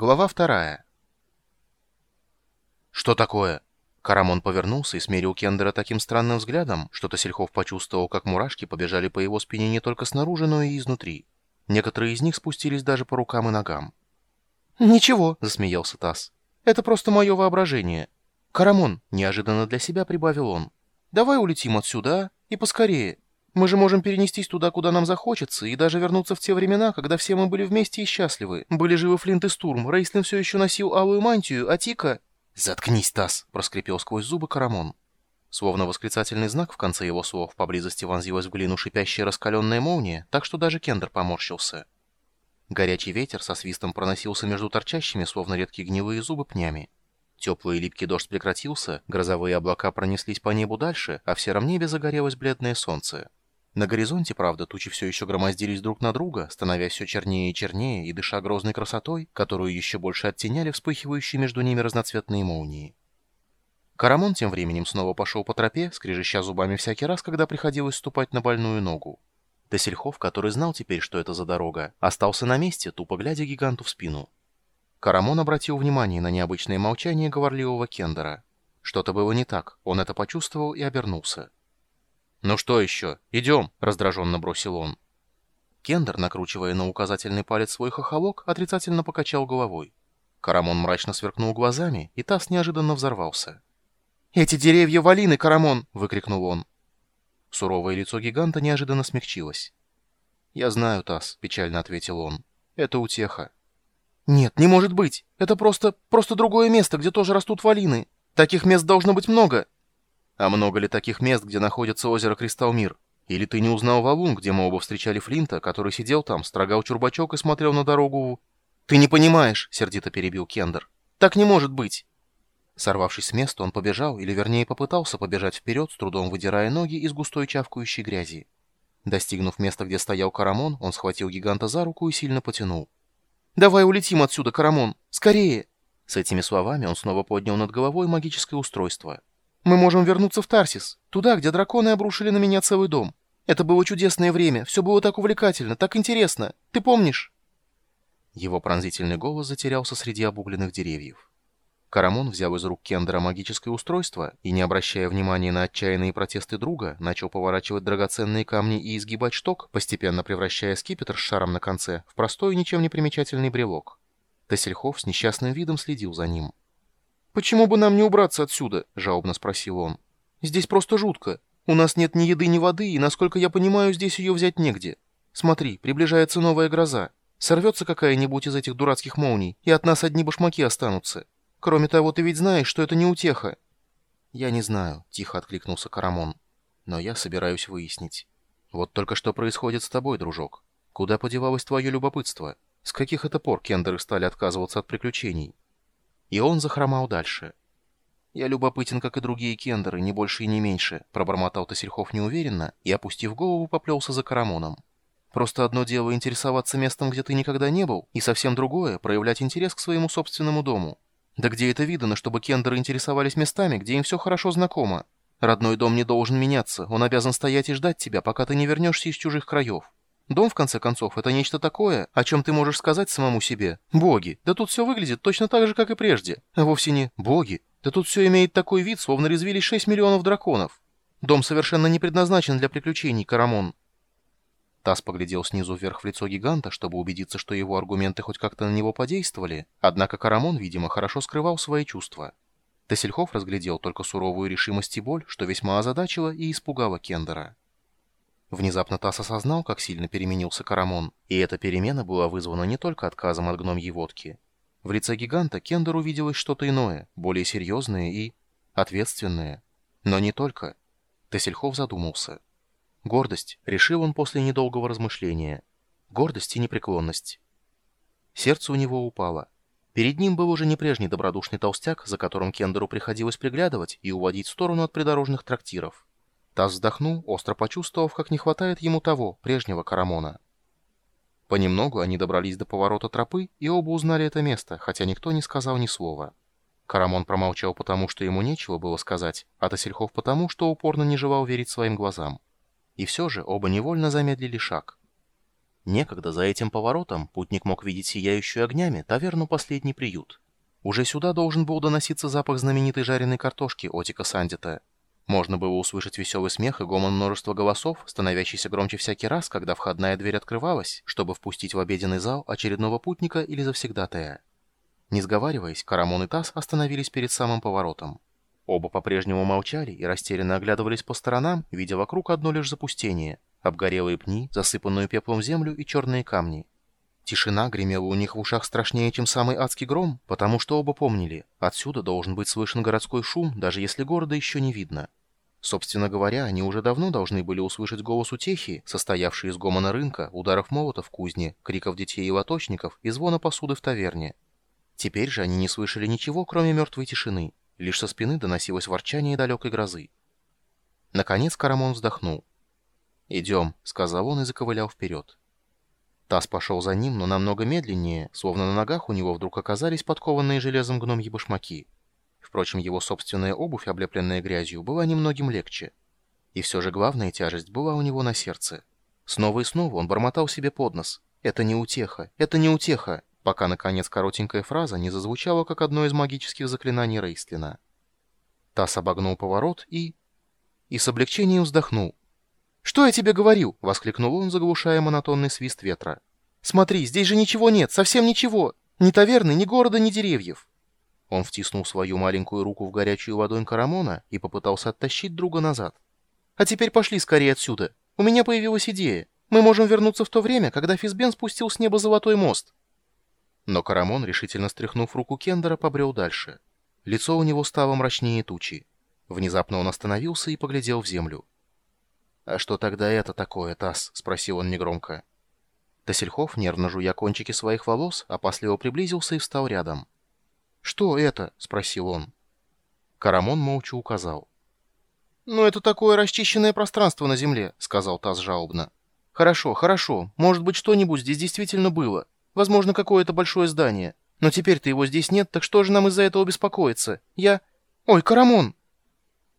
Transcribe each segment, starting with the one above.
Глава вторая. «Что такое?» Карамон повернулся и смерил Кендера таким странным взглядом, что Тосельхов почувствовал, как мурашки побежали по его спине не только снаружи, но и изнутри. Некоторые из них спустились даже по рукам и ногам. «Ничего», — засмеялся Тасс. «Это просто мое воображение. Карамон», — неожиданно для себя прибавил он. «Давай улетим отсюда, а? И поскорее. Мы же можем перенестись туда, куда нам захочется, и даже вернуться в те времена, когда все мы были вместе и счастливы. Были живы Флинт и Стурм, Рейслин все еще носил алую мантию, а Тика...» «Заткнись, Тасс!» — проскрипел сквозь зубы Карамон. Словно восклицательный знак в конце его слов поблизости вонзилась в глину шипящая раскаленная молния, так что даже Кендер поморщился. Горячий ветер со свистом проносился между торчащими, словно редкие гнилые зубы, пнями. Теплый и липкий дождь прекратился, грозовые облака пронеслись по небу дальше, а в сером небе загорелось бледное солнце. На горизонте, правда, тучи все еще громоздились друг на друга, становясь все чернее и чернее и дыша грозной красотой, которую еще больше оттеняли вспыхивающие между ними разноцветные молнии. Карамон тем временем снова пошел по тропе, скрежеща зубами всякий раз, когда приходилось ступать на больную ногу. Тесельхов, который знал теперь, что это за дорога, остался на месте, тупо глядя гиганту в спину. Карамон обратил внимание на необычное молчание говорливого Кендера. Что-то было не так, он это почувствовал и обернулся. «Ну что еще? Идем!» — раздраженно бросил он. Кендер, накручивая на указательный палец свой хохолок, отрицательно покачал головой. Карамон мрачно сверкнул глазами, и таз неожиданно взорвался. «Эти деревья валины, Карамон!» — выкрикнул он. Суровое лицо гиганта неожиданно смягчилось. «Я знаю, Тасс», — печально ответил он. «Это утеха». «Нет, не может быть! Это просто... просто другое место, где тоже растут валины. Таких мест должно быть много!» А много ли таких мест, где находится озеро Кристалмир? Или ты не узнал валун, где мы оба встречали Флинта, который сидел там, строгал чурбачок и смотрел на дорогу «Ты не понимаешь», — сердито перебил Кендер. «Так не может быть». Сорвавшись с места, он побежал, или вернее попытался побежать вперед, с трудом выдирая ноги из густой чавкающей грязи. Достигнув места, где стоял Карамон, он схватил гиганта за руку и сильно потянул. «Давай улетим отсюда, Карамон! Скорее!» С этими словами он снова поднял над головой магическое устройство. Мы можем вернуться в Тарсис, туда, где драконы обрушили на меня целый дом. Это было чудесное время, все было так увлекательно, так интересно. Ты помнишь?» Его пронзительный голос затерялся среди обугленных деревьев. Карамон взял из рук Кендера магическое устройство и, не обращая внимания на отчаянные протесты друга, начал поворачивать драгоценные камни и изгибать шток, постепенно превращая скипетр с шаром на конце в простой ничем не примечательный брелок. Тессельхов с несчастным видом следил за ним. «Почему бы нам не убраться отсюда?» — жалобно спросил он. «Здесь просто жутко. У нас нет ни еды, ни воды, и, насколько я понимаю, здесь ее взять негде. Смотри, приближается новая гроза. Сорвется какая-нибудь из этих дурацких молний, и от нас одни башмаки останутся. Кроме того, ты ведь знаешь, что это не утеха». «Я не знаю», — тихо откликнулся Карамон. «Но я собираюсь выяснить. Вот только что происходит с тобой, дружок. Куда подевалось твое любопытство? С каких это пор кендеры стали отказываться от приключений?» И он захромал дальше. «Я любопытен, как и другие кендеры, не больше и не меньше», пробормотал Тосельхов неуверенно и, опустив голову, поплелся за Карамоном. «Просто одно дело интересоваться местом, где ты никогда не был, и совсем другое — проявлять интерес к своему собственному дому. Да где это видано, чтобы кендеры интересовались местами, где им все хорошо знакомо? Родной дом не должен меняться, он обязан стоять и ждать тебя, пока ты не вернешься из чужих краев». Дом, в конце концов, это нечто такое, о чем ты можешь сказать самому себе. Боги, да тут все выглядит точно так же, как и прежде. А вовсе не боги. Да тут все имеет такой вид, словно резвились 6 миллионов драконов. Дом совершенно не предназначен для приключений, Карамон. Тасс поглядел снизу вверх в лицо гиганта, чтобы убедиться, что его аргументы хоть как-то на него подействовали, однако Карамон, видимо, хорошо скрывал свои чувства. Тессельхов разглядел только суровую решимость и боль, что весьма озадачило и испугало Кендера. Внезапно Тасс осознал, как сильно переменился Карамон, и эта перемена была вызвана не только отказом от гномьей водки. В лице гиганта Кендер увиделось что-то иное, более серьезное и... ответственное. Но не только. Тессельхов задумался. Гордость, решил он после недолгого размышления. Гордость и непреклонность. Сердце у него упало. Перед ним был уже не прежний добродушный толстяк, за которым Кендеру приходилось приглядывать и уводить в сторону от придорожных трактиров. Таз вздохнул, остро почувствовав, как не хватает ему того, прежнего Карамона. Понемногу они добрались до поворота тропы, и оба узнали это место, хотя никто не сказал ни слова. Карамон промолчал потому, что ему нечего было сказать, а Тасельхов потому, что упорно не желал верить своим глазам. И все же оба невольно замедлили шаг. Некогда за этим поворотом путник мог видеть сияющую огнями таверну «Последний приют». Уже сюда должен был доноситься запах знаменитой жареной картошки Отика Сандита. Можно было услышать веселый смех и гомон множества голосов, становящийся громче всякий раз, когда входная дверь открывалась, чтобы впустить в обеденный зал очередного путника или завсегдатая. Не сговариваясь, Карамон и Тасс остановились перед самым поворотом. Оба по-прежнему молчали и растерянно оглядывались по сторонам, видя вокруг одно лишь запустение — обгорелые пни, засыпанную пеплом землю и черные камни. Тишина гремела у них в ушах страшнее, чем самый адский гром, потому что оба помнили, отсюда должен быть слышен городской шум, даже если города еще не видно. Собственно говоря, они уже давно должны были услышать голос утехи, состоявший из гомона рынка, ударов молота в кузне, криков детей и лоточников и звона посуды в таверне. Теперь же они не слышали ничего, кроме мертвой тишины. Лишь со спины доносилось ворчание далекой грозы. Наконец Карамон вздохнул. «Идем», — сказал он и заковылял вперед. Тасс пошел за ним, но намного медленнее, словно на ногах у него вдруг оказались подкованные железом гномьи башмаки. Впрочем, его собственная обувь, облепленная грязью, была немногим легче. И все же главная тяжесть была у него на сердце. Снова и снова он бормотал себе под нос. «Это не утеха! Это не утеха!» пока, наконец, коротенькая фраза не зазвучала, как одно из магических заклинаний Рейстлина. Тасс обогнул поворот и... и с облегчением вздохнул. «Что я тебе говорил?» — воскликнул он, заглушая монотонный свист ветра. «Смотри, здесь же ничего нет, совсем ничего. Ни таверны, ни города, ни деревьев». Он втиснул свою маленькую руку в горячую ладонь Карамона и попытался оттащить друга назад. «А теперь пошли скорее отсюда. У меня появилась идея. Мы можем вернуться в то время, когда Физбен спустил с неба золотой мост». Но Карамон, решительно стряхнув руку Кендера, побрел дальше. Лицо у него стало мрачнее тучи. Внезапно он остановился и поглядел в землю. «А что тогда это такое, Тасс?» — спросил он негромко. Тасельхов, нервно жуя кончики своих волос, опасливо приблизился и встал рядом. «Что это?» — спросил он. Карамон молча указал. «Ну, это такое расчищенное пространство на земле», — сказал Тасс жалобно. «Хорошо, хорошо. Может быть, что-нибудь здесь действительно было. Возможно, какое-то большое здание. Но теперь-то его здесь нет, так что же нам из-за этого беспокоиться? Я... Ой, Карамон!»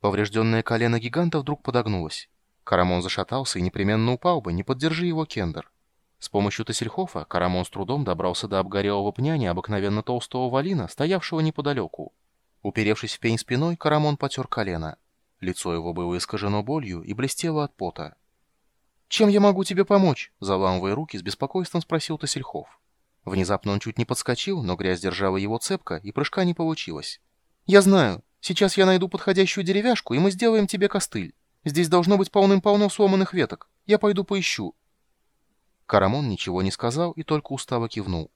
Поврежденное колено гиганта вдруг подогнулось. Карамон зашатался и непременно упал бы, не поддержи его Кендер. С помощью Тассельхофа Карамон с трудом добрался до обгорелого пня необыкновенно толстого валина, стоявшего неподалеку. Уперевшись в пень спиной, Карамон потер колено. Лицо его было искажено болью и блестело от пота. «Чем я могу тебе помочь?» — заламывая руки, с беспокойством спросил Тассельхоф. Внезапно он чуть не подскочил, но грязь держала его цепко, и прыжка не получилось. «Я знаю. Сейчас я найду подходящую деревяшку, и мы сделаем тебе костыль. Здесь должно быть полным-полно сломанных веток. Я пойду поищу». Карамон ничего не сказал и только устало кивнул.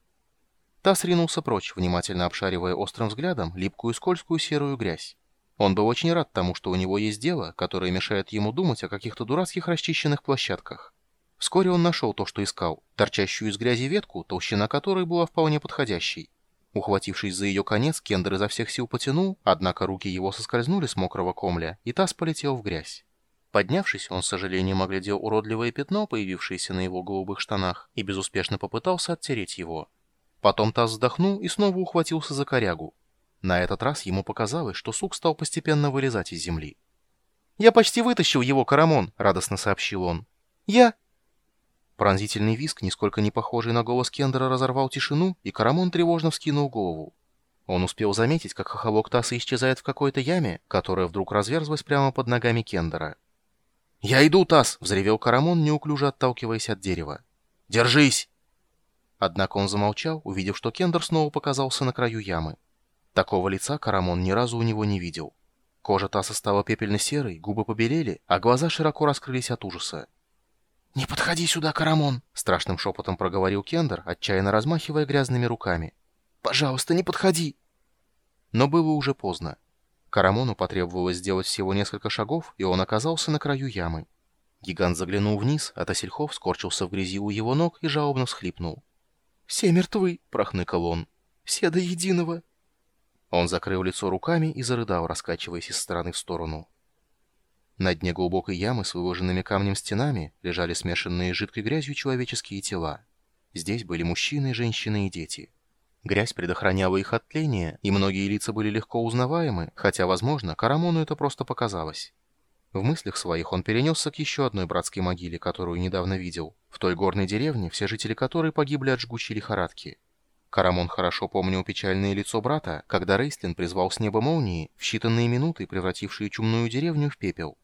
Тасс ринулся прочь, внимательно обшаривая острым взглядом липкую скользкую серую грязь. Он был очень рад тому, что у него есть дело, которое мешает ему думать о каких-то дурацких расчищенных площадках. Вскоре он нашел то, что искал, торчащую из грязи ветку, толщина которой была вполне подходящей. Ухватившись за ее конец, Кендер изо всех сил потянул, однако руки его соскользнули с мокрого комля, и таз полетел в грязь. Поднявшись, он с сожалением оглядел уродливое пятно, появившееся на его голубых штанах, и безуспешно попытался оттереть его. Потом таз вздохнул и снова ухватился за корягу. На этот раз ему показалось, что сук стал постепенно вылезать из земли. «Я почти вытащил его, Карамон», — радостно сообщил он. «Я...» Пронзительный виск, нисколько не похожий на голос Кендера, разорвал тишину, и Карамон тревожно вскинул голову. Он успел заметить, как хохолок Тасса исчезает в какой-то яме, которая вдруг разверзлась прямо под ногами Кендера. «Я иду, Тасс!» — взревел Карамон, неуклюже отталкиваясь от дерева. «Держись!» Однако он замолчал, увидев, что Кендер снова показался на краю ямы. Такого лица Карамон ни разу у него не видел. Кожа Тасса стала пепельно-серой, губы побелели, а глаза широко раскрылись от ужаса. «Не подходи сюда, Карамон!» — страшным шепотом проговорил Кендер, отчаянно размахивая грязными руками. «Пожалуйста, не подходи!» Но было уже поздно. Карамону потребовалось сделать всего несколько шагов, и он оказался на краю ямы. Гигант заглянул вниз, а Тасельхов скорчился в грязи у его ног и жалобно всхлипнул. «Все мертвы!» — прохныкал он. «Все до единого!» Он закрыл лицо руками и зарыдал, раскачиваясь из стороны в сторону. На дне глубокой ямы с выложенными камнем стенами лежали смешанные с жидкой грязью человеческие тела. Здесь были мужчины, женщины и дети. Грязь предохраняла их от тления, и многие лица были легко узнаваемы, хотя, возможно, Карамону это просто показалось. В мыслях своих он перенесся к еще одной братской могиле, которую недавно видел, в той горной деревне, все жители которой погибли от жгучей лихорадки. Карамон хорошо помнил печальное лицо брата, когда Рейстлин призвал с неба молнии, в считанные минуты превратившие чумную деревню в пепел.